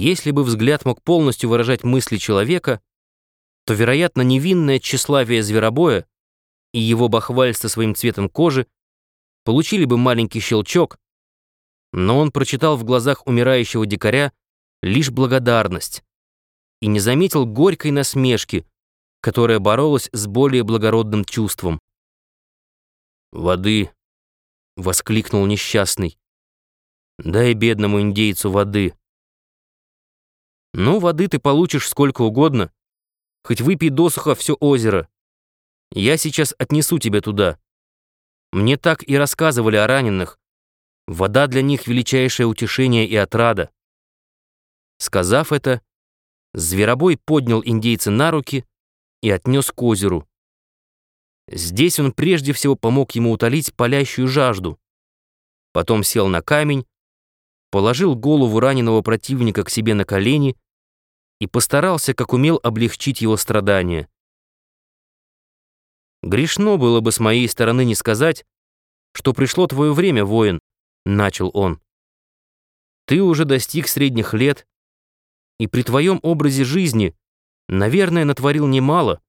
Если бы взгляд мог полностью выражать мысли человека, то, вероятно, невинное тщеславие зверобоя и его бахвальство своим цветом кожи получили бы маленький щелчок, но он прочитал в глазах умирающего дикаря лишь благодарность и не заметил горькой насмешки, которая боролась с более благородным чувством. «Воды!» — воскликнул несчастный. «Дай бедному индейцу воды!» «Ну, воды ты получишь сколько угодно. Хоть выпей досуха все озеро. Я сейчас отнесу тебя туда. Мне так и рассказывали о раненых. Вода для них величайшее утешение и отрада». Сказав это, зверобой поднял индейца на руки и отнес к озеру. Здесь он прежде всего помог ему утолить палящую жажду. Потом сел на камень, положил голову раненого противника к себе на колени и постарался, как умел, облегчить его страдания. «Грешно было бы с моей стороны не сказать, что пришло твое время, воин», — начал он. «Ты уже достиг средних лет, и при твоем образе жизни, наверное, натворил немало.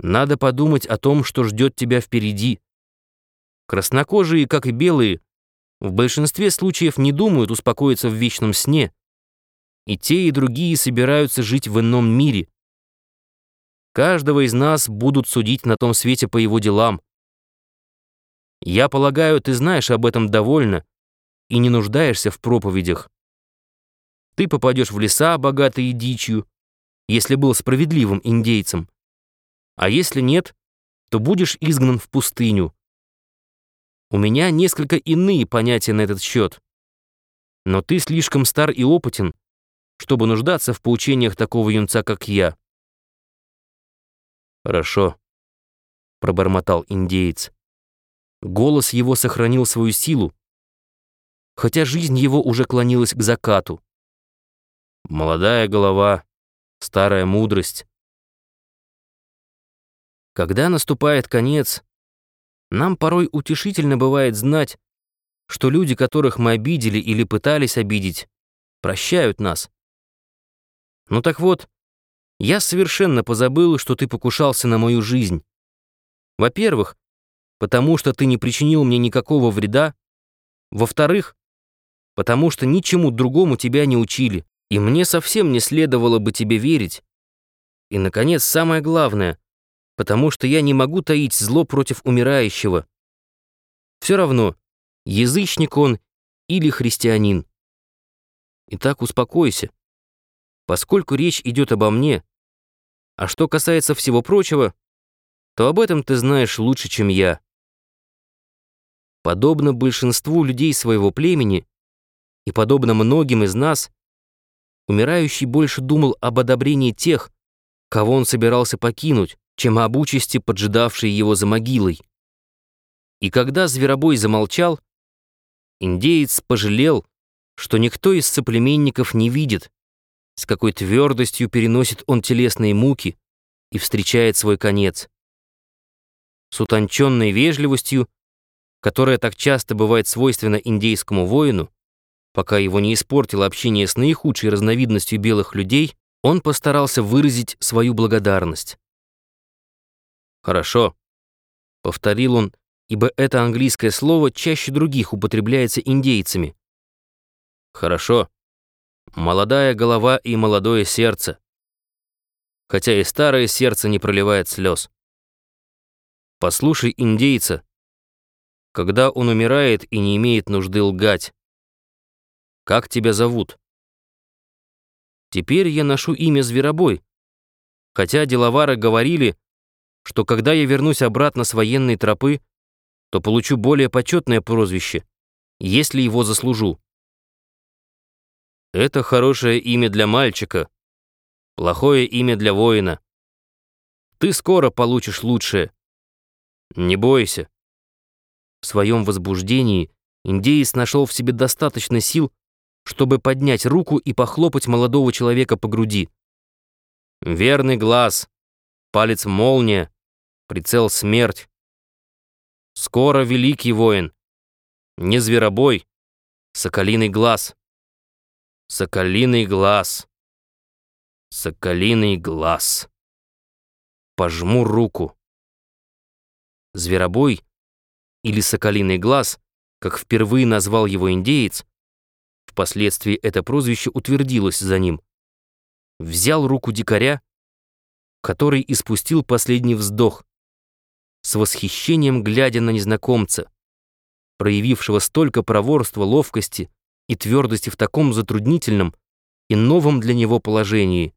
Надо подумать о том, что ждет тебя впереди. Краснокожие, как и белые, в большинстве случаев не думают успокоиться в вечном сне. И те, и другие собираются жить в ином мире. Каждого из нас будут судить на том свете по его делам. Я полагаю, ты знаешь об этом довольно и не нуждаешься в проповедях. Ты попадешь в леса, богатые дичью, если был справедливым индейцем. А если нет, то будешь изгнан в пустыню. У меня несколько иные понятия на этот счет. Но ты слишком стар и опытен, чтобы нуждаться в поучениях такого юнца, как я. Хорошо, пробормотал индеец. Голос его сохранил свою силу, хотя жизнь его уже клонилась к закату. Молодая голова, старая мудрость. Когда наступает конец, нам порой утешительно бывает знать, что люди, которых мы обидели или пытались обидеть, прощают нас. Ну так вот, я совершенно позабыл, что ты покушался на мою жизнь. Во-первых, потому что ты не причинил мне никакого вреда. Во-вторых, потому что ничему другому тебя не учили, и мне совсем не следовало бы тебе верить. И, наконец, самое главное — потому что я не могу таить зло против умирающего. Все равно, язычник он или христианин. Итак, успокойся, поскольку речь идет обо мне. А что касается всего прочего, то об этом ты знаешь лучше, чем я. Подобно большинству людей своего племени и подобно многим из нас, умирающий больше думал об одобрении тех, кого он собирался покинуть, чем об участи, поджидавшей его за могилой. И когда зверобой замолчал, индеец пожалел, что никто из соплеменников не видит, с какой твердостью переносит он телесные муки и встречает свой конец. С утонченной вежливостью, которая так часто бывает свойственна индейскому воину, пока его не испортило общение с наихудшей разновидностью белых людей, он постарался выразить свою благодарность. «Хорошо», — повторил он, ибо это английское слово чаще других употребляется индейцами. «Хорошо. Молодая голова и молодое сердце. Хотя и старое сердце не проливает слез. Послушай индейца, когда он умирает и не имеет нужды лгать. Как тебя зовут?» Теперь я ношу имя Зверобой, хотя деловары говорили, что когда я вернусь обратно с военной тропы, то получу более почетное прозвище, если его заслужу. Это хорошее имя для мальчика, плохое имя для воина. Ты скоро получишь лучшее. Не бойся. В своем возбуждении индеец нашел в себе достаточно сил, чтобы поднять руку и похлопать молодого человека по груди. Верный глаз, палец молния, прицел смерть. Скоро великий воин, не зверобой, соколиный глаз. Соколиный глаз. Соколиный глаз. Пожму руку. Зверобой или соколиный глаз, как впервые назвал его индеец, впоследствии это прозвище утвердилось за ним, взял руку дикаря, который испустил последний вздох, с восхищением глядя на незнакомца, проявившего столько проворства, ловкости и твердости в таком затруднительном и новом для него положении,